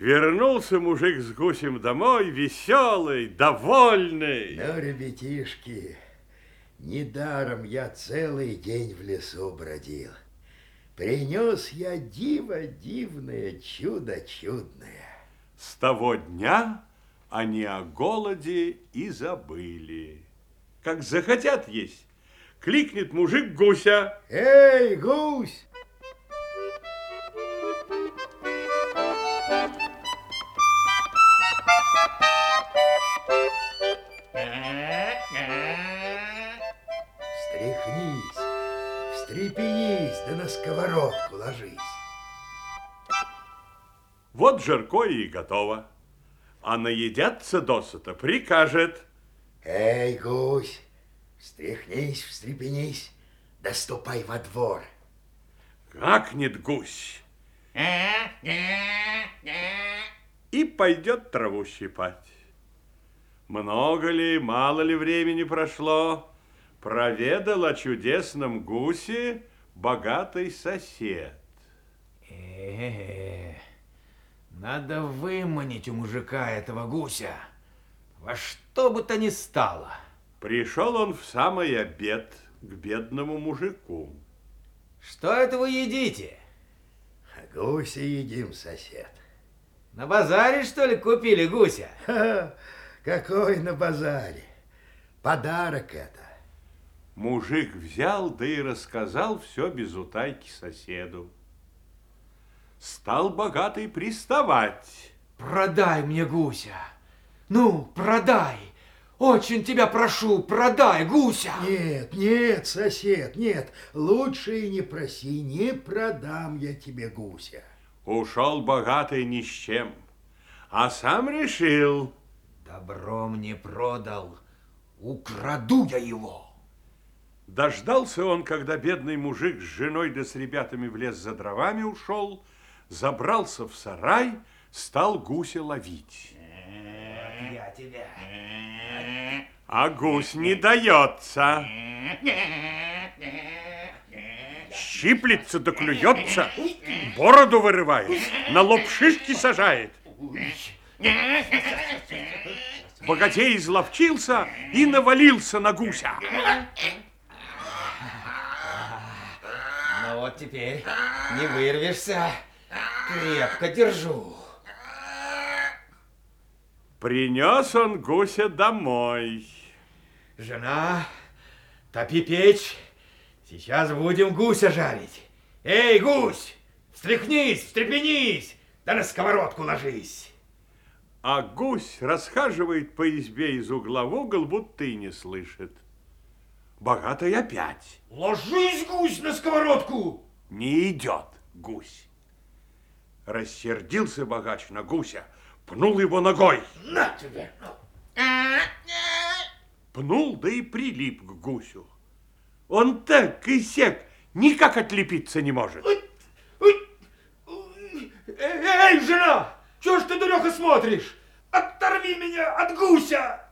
Вернулся мужик с гусем домой, веселый, довольный. Ну, ребятишки, недаром я целый день в лесу бродил. Принес я диво дивное, чудо чудное. С того дня они о голоде и забыли. Как захотят есть, кликнет мужик гуся. Эй, гусь! Встрепенись, да на сковородку ложись. Вот жаркое и готово. А наедятся досыта прикажет. Эй, гусь, встряхнись, встрепенись, да ступай во двор. Гакнет гусь. И пойдет траву щипать. Много ли, мало ли времени прошло, проведал о чудесном гусе богатый сосед. Э, надо выманить у мужика этого гуся. Во что бы то ни стало. Пришел он в самый обед к бедному мужику. Что это вы едите? Гуся едим, сосед. На базаре, что ли, купили гуся? Ха, какой на базаре. Подарок это. Мужик взял, да и рассказал все без утайки соседу. Стал богатый приставать. Продай мне гуся. Ну, продай. Очень тебя прошу, продай гуся. Нет, нет, сосед, нет. Лучше и не проси, не продам я тебе гуся. Ушел богатый ни с чем, а сам решил. Добром не продал, украду я его. Дождался он, когда бедный мужик с женой да с ребятами в лес за дровами ушел, забрался в сарай, стал гуся ловить. Я тебя. А гусь не дается. Щиплется да клюется, бороду вырывает, на лоб шишки сажает. Богатей изловчился и навалился на гуся. Ну вот теперь не вырвешься. Крепко держу. Принес он гуся домой. Жена, топи печь. Сейчас будем гуся жарить. Эй, гусь, встряхнись, встрепенись, да на сковородку ложись. А гусь расхаживает по избе из угла в угол, будто и не слышит. Богатый опять. Ложись, гусь, на сковородку. Не идет гусь. Рассердился богач на гуся, пнул его ногой. На тебе. Пнул, да и прилип к гусю. Он так и сяк, никак отлепиться не может. Эй, жена, чего ж ты, дуреха, смотришь? Оторви меня от гуся!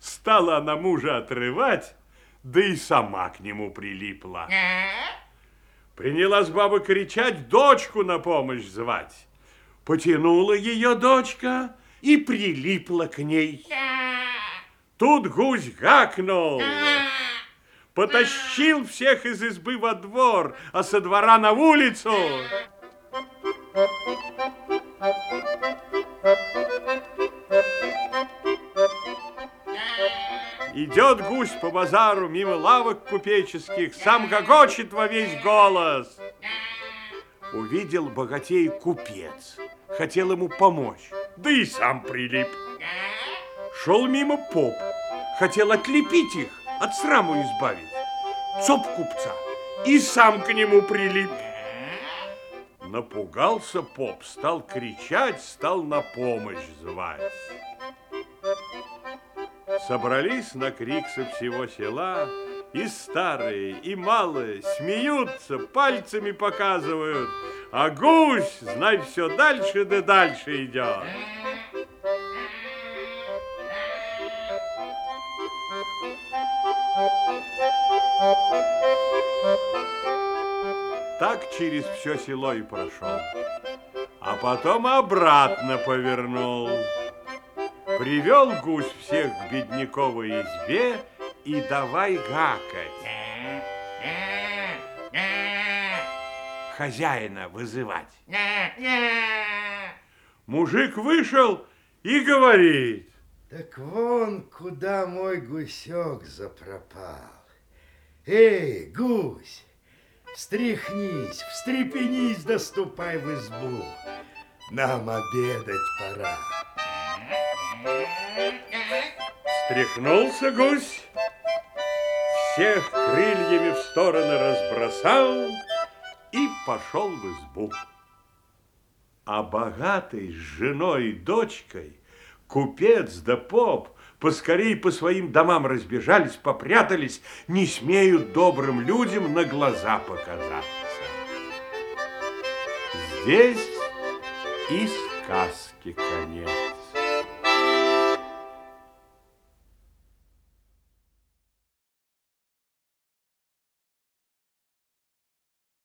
Стала она мужа отрывать, да и сама к нему прилипла. Принялась баба кричать, дочку на помощь звать. Потянула ее дочка и прилипла к ней. Тут гусь гакнул. Потащил всех из избы во двор, а со двора на улицу. Идет гусь по базару мимо лавок купеческих, сам гогочет во весь голос. Увидел богатей купец, хотел ему помочь, да и сам прилип. Шел мимо поп, хотел отлепить их, от сраму избавить. Цоп купца, и сам к нему прилип. Напугался поп, стал кричать, стал на помощь звать. Собрались на крик со всего села, и старые, и малые смеются, пальцами показывают, а гусь, знай, все дальше да дальше идет. Так через все село и прошел. а потом обратно повернул. Привел гусь всех к бедняковой избе и давай гакать. Хозяина вызывать. Мужик вышел и говорит. Так вон куда мой гусек запропал. Эй, гусь, встряхнись, встрепенись, доступай в избу. Нам обедать пора. Встряхнулся гусь, всех крыльями в стороны разбросал и пошел в избу. А богатый с женой и дочкой, купец да поп, поскорей по своим домам разбежались, попрятались, не смеют добрым людям на глаза показаться. Здесь и сказки конец.